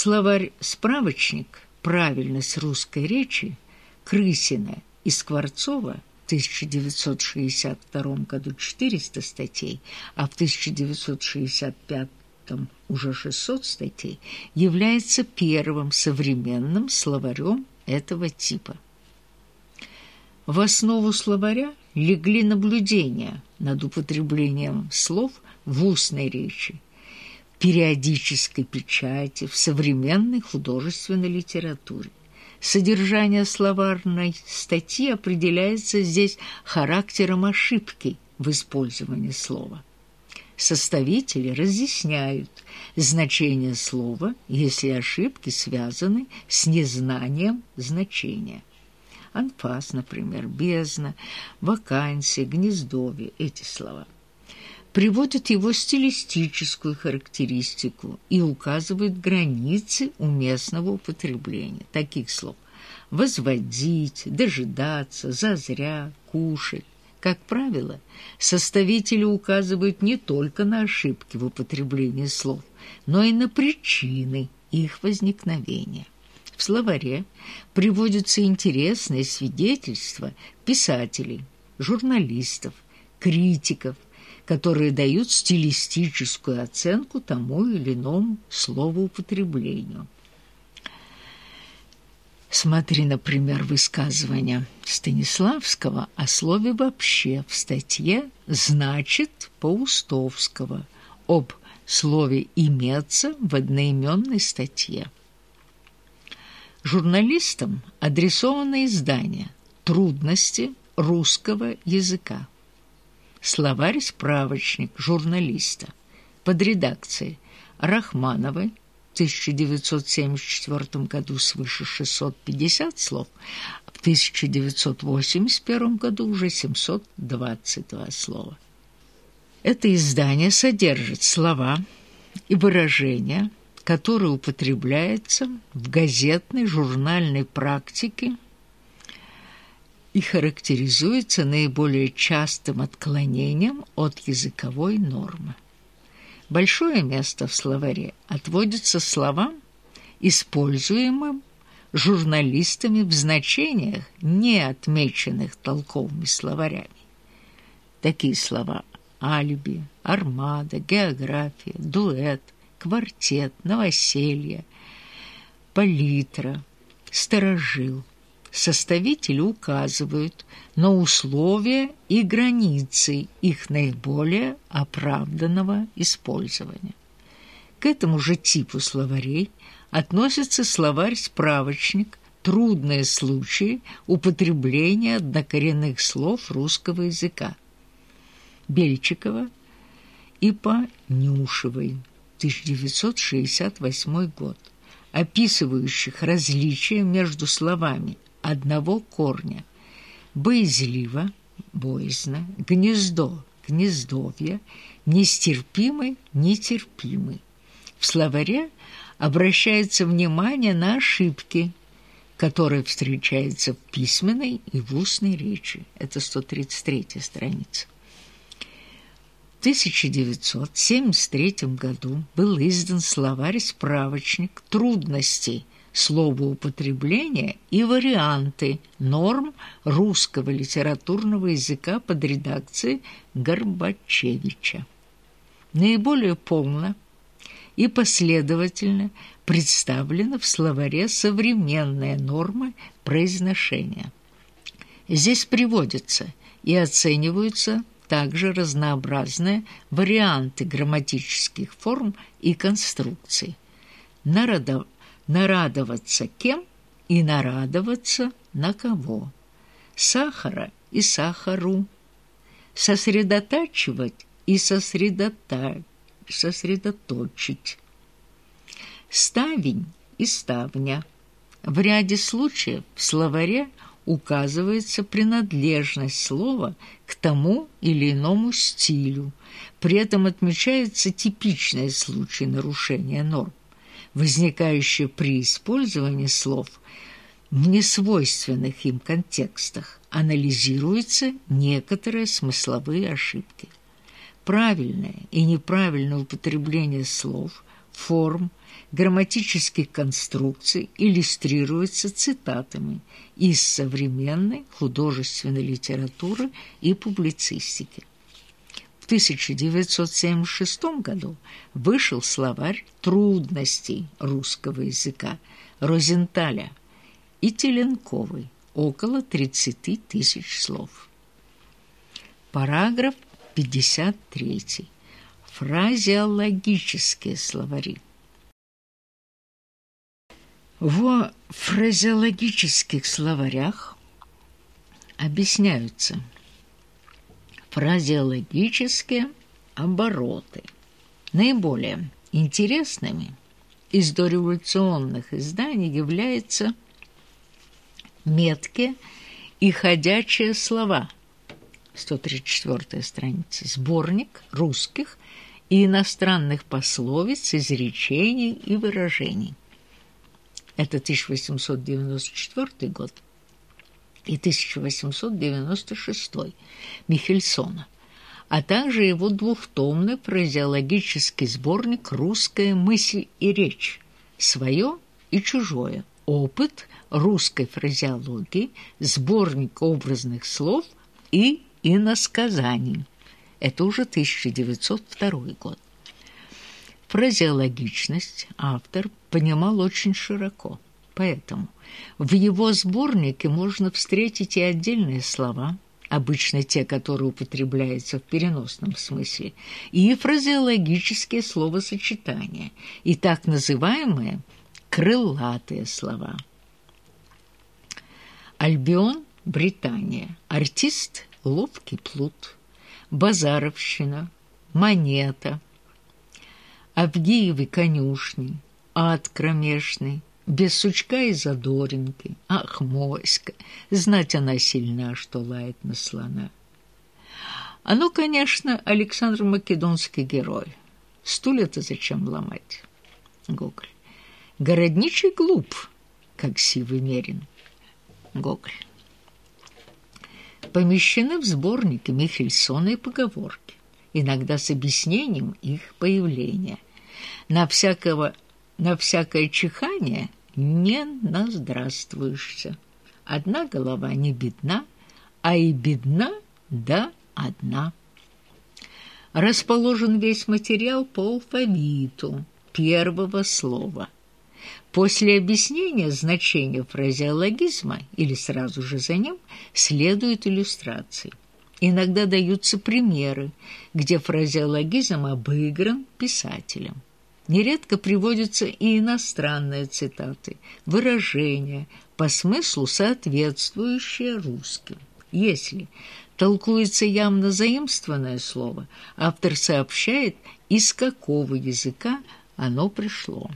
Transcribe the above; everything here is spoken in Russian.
Словарь-справочник «Правильность русской речи» Крысина и Скворцова в 1962 году 400 статей, а в 1965 уже 600 статей, является первым современным словарем этого типа. В основу словаря легли наблюдения над употреблением слов в устной речи, периодической печати, в современной художественной литературе. Содержание словарной статьи определяется здесь характером ошибки в использовании слова. Составители разъясняют значение слова, если ошибки связаны с незнанием значения. Анфас, например, бездна, вакансия, гнездовье – эти слова – приводит его стилистическую характеристику и указывает границы уместного употребления таких слов «возводить», «дожидаться», «зазря», «кушать». Как правило, составители указывают не только на ошибки в употреблении слов, но и на причины их возникновения. В словаре приводятся интересные свидетельства писателей, журналистов, критиков, которые дают стилистическую оценку тому или иному словоупотреблению. Смотри, например, высказывание Станиславского о слове «вообще» в статье «Значит» Паустовского об слове «иметься» в одноименной статье. Журналистам адресовано издание «Трудности русского языка». Словарь-справочник журналиста под редакцией Рахмановой в 1974 году свыше 650 слов, а в 1981 году уже 722 слова. Это издание содержит слова и выражения, которые употребляются в газетной журнальной практике и характеризуется наиболее частым отклонением от языковой нормы. Большое место в словаре отводится словам, используемым журналистами в значениях, не отмеченных толковыми словарями. Такие слова алиби, армада, география, дуэт, квартет, новоселье, палитра, сторожил – составители указывают на условия и границы их наиболее оправданного использования. К этому же типу словарей относится словарь-справочник «Трудные случаи употребления однокоренных слов русского языка» Бельчикова и Понюшевой, 1968 год, описывающих различия между словами одного корня. Боязливо, боязно, гнездо, гнездовье, нестерпимый, нетерпимый. В словаре обращается внимание на ошибки, которые встречаются в письменной и в устной речи. Это 133 страница. В 1973 году был издан словарь-справочник трудностей – словоупотребления и варианты норм русского литературного языка под редакцией Горбачевича. Наиболее полно и последовательно представлена в словаре современная норма произношения. Здесь приводятся и оцениваются также разнообразные варианты грамматических форм и конструкций. Народов нарадоваться кем и нарадоваться на кого. Сахара и сахару. Сосредотачивать и сосредота... сосредоточить. Ставень и ставня. В ряде случаев в словаре указывается принадлежность слова к тому или иному стилю. При этом отмечается типичный случай нарушения норм возникающее при использовании слов в несвойственных им контекстах, анализируются некоторые смысловые ошибки. Правильное и неправильное употребление слов форм, грамматических конструкций иллюстрируется цитатами из современной художественной литературы и публицистики. В 1976 году вышел словарь трудностей русского языка Розенталя и Теленковой, около 30 тысяч слов. Параграф 53. Фразеологические словари. В фразеологических словарях объясняются фразеологические обороты. Наиболее интересными из дореволюционных изданий являются меткие и ходячие слова. 134 страница. Сборник русских и иностранных пословиц, изречений и выражений это 1894 год и 1896 Михельсона, а также его двухтомный фразеологический сборник «Русская мысль и речь. Своё и чужое. Опыт русской фразеологии, сборник образных слов и иносказаний». Это уже 1902 год. Фразеологичность автор понимал очень широко, поэтому в его сборнике можно встретить и отдельные слова, обычно те, которые употребляются в переносном смысле, и фразеологические словосочетания, и так называемые крылатые слова. Альбион – Британия, артист – ловкий плут, базаровщина, монета – Авгиевы конюшни, ад кромешный, без сучка и задоринки. Ах, моська, знать она сильна, что лает на слона. А ну, конечно, Александр Македонский герой. Стулья-то зачем ломать? Гоголь. Городничий глуп, как сивый мерин. Гоголь. Помещены в сборнике Михельсона и поговорки, иногда с объяснением их появления – на, всякого, на всякое чихание не наздравствуешься. Одна голова не бедна, а и бедна да одна. Расположен весь материал по алфавиту первого слова. После объяснения значения фразеологизма или сразу же за ним следуют иллюстрации. Иногда даются примеры, где фразеологизм обыгран писателем. Нередко приводятся и иностранные цитаты, выражения, по смыслу соответствующие русским. Если толкуется явно заимствованное слово, автор сообщает, из какого языка оно пришло.